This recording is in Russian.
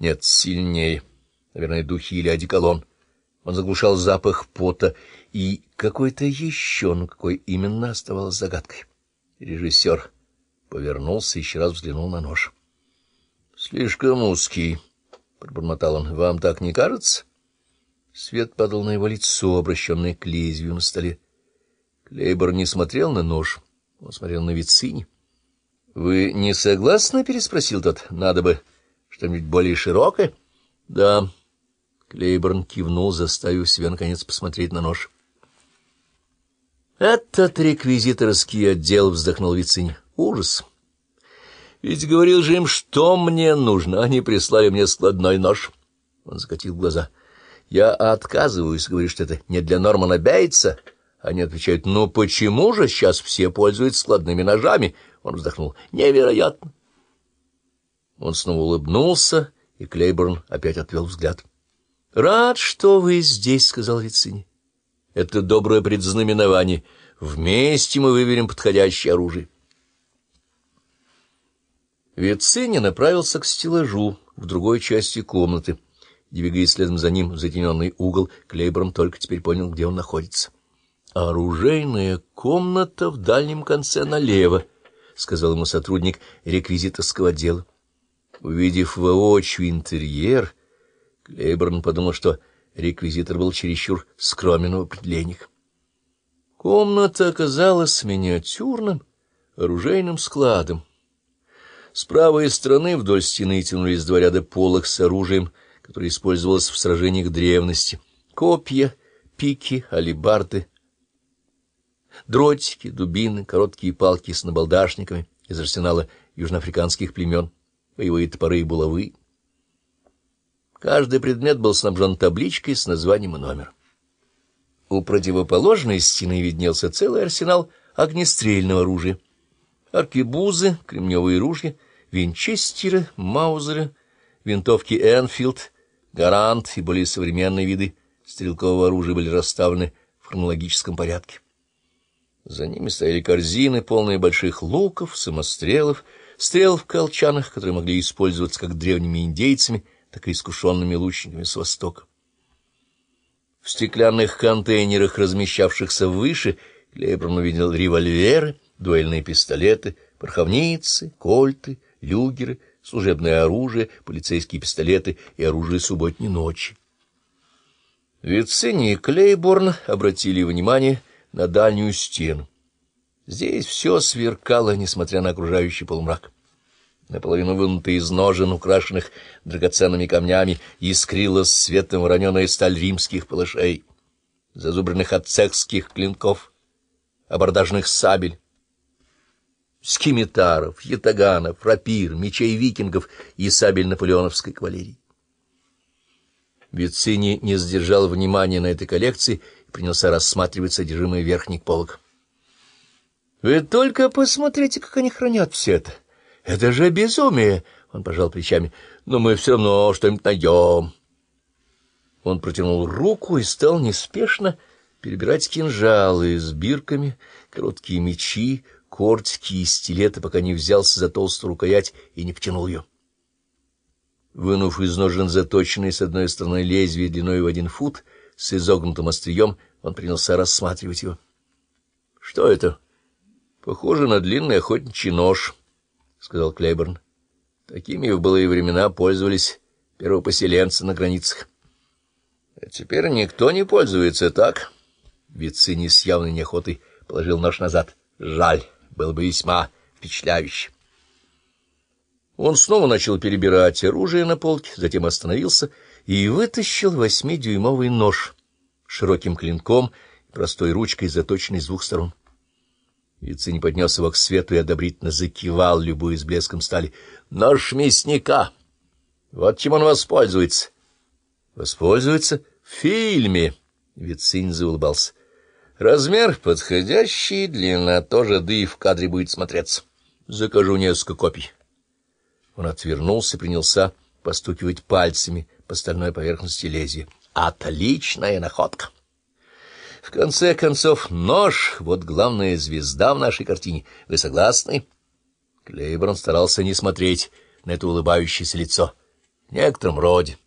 Нет, сильнее. Наверное, духи или одеколон. Он заглушал запах пота и какой-то еще, но какой именно оставалось загадкой. Режиссер повернулся и еще раз взглянул на нож. — Слишком узкий, — пробормотал он. — Вам так не кажется? Свет падал на его лицо, обращенное к лезвию на столе. Клейбор не смотрел на нож, он смотрел на Вицини. — Вы не согласны? — переспросил тот. — Надо бы что-нибудь более широкое. — Да. Клейборн кивнул, заставив себя, наконец, посмотреть на нож. — Этот реквизиторский отдел, — вздохнул Вицини. — Ужас. Ведь говорил же им, что мне нужно. Они прислали мне складной нож. Он закатил глаза. Я отказываюсь, говорю, что это не для Нормана Бейтса. Они отвечают, ну почему же сейчас все пользуются складными ножами? Он вздохнул. Невероятно. Он снова улыбнулся, и Клейборн опять отвел взгляд. — Рад, что вы здесь, — сказал Вицини. — Это доброе предзнаменование. Вместе мы выберем подходящее оружие. Вицини направился к стеллажу в другой части комнаты. Двигаясь следом за ним в затененный угол, Клейборн только теперь понял, где он находится. «Оружейная комната в дальнем конце налево», — сказал ему сотрудник реквизиторского отдела. Увидев воочию интерьер, Клейборн подумал, что реквизитор был чересчур скромен в определениях. Комната оказалась миниатюрным оружейным складом. С правой стороны вдоль стены тянулись два ряда полок с оружием, которое использовалось в сражениях древности. Копья, пики, алибарды, дротики, дубины, короткие палки с набалдашниками из арсенала южноафриканских племен, боевые топоры и булавы. Каждый предмет был снабжен табличкой с названием и номером. У противоположной стены виднелся целый арсенал огнестрельного оружия. Аркебузы, кремневые ружья, винчестеры, маузеры, винтовки Энфилд, гарант и более современные виды стрелкового оружия были расставлены в хронологическом порядке. За ними стояли корзины, полные больших луков, самострелов, стрел в колчанах, которые могли использоваться как древними индейцами, так и искушенными лучниками с востока. В стеклянных контейнерах, размещавшихся выше, Клейброн увидел револьверы, дуэльные пистолеты, пороховницы, кольты, люгеры, служебное оружие, полицейские пистолеты и оружие субботней ночи. Вицини и Клейборн обратили внимание на дальнюю стену. Здесь все сверкало, несмотря на окружающий полумрак. Наполовину вынутый из ножен, украшенных драгоценными камнями, искрилась светом вороненая сталь римских палашей, зазубренных от цехских клинков, абордажных сабель, скимитаров, ятаганов, рапир, мечей викингов и сабель наполеоновской кавалерии. Вицини не сдержал внимания на этой коллекции и принялся рассматривать содержимое верхних полок. — Вы только посмотрите, как они хранят все это. Это же безумие! — он пожал плечами. — Но мы все равно что-нибудь найдем. Он протянул руку и стал неспешно перебирать кинжалы с бирками, короткие мечи, кортики и стилеты, пока не взялся за толстую рукоять и не потянул ее. Вынув из ножен заточенный с одной стороны лезвие длиной в один фут с изогнутым острием, он принялся рассматривать его. — Что это? — Похоже на длинный охотничий нож, — сказал Клейборн. Такими в былые времена пользовались первопоселенцы на границах. — А теперь никто не пользуется так. Вицини с явной неохотой положил нож назад. — Жаль было бы весьма впечатляюще. Он снова начал перебирать оружие на полке, затем остановился и вытащил восьмидюймовый нож широким клинком простой ручкой, заточенной с двух сторон. Вицин поднес его к свету и одобрительно закивал, любую с блеском стали. — Нож мясника! Вот чем он воспользуется. — Воспользуется? В фильме! — Вицин заулыбался. Размер подходящий, длина тоже, да и в кадре будет смотреться. Закажу несколько копий. Он отвернулся и принялся постукивать пальцами по стальной поверхности лезвия. Отличная находка! В конце концов, нож — вот главная звезда в нашей картине. Вы согласны? Клейборн старался не смотреть на это улыбающееся лицо. в некотором роде.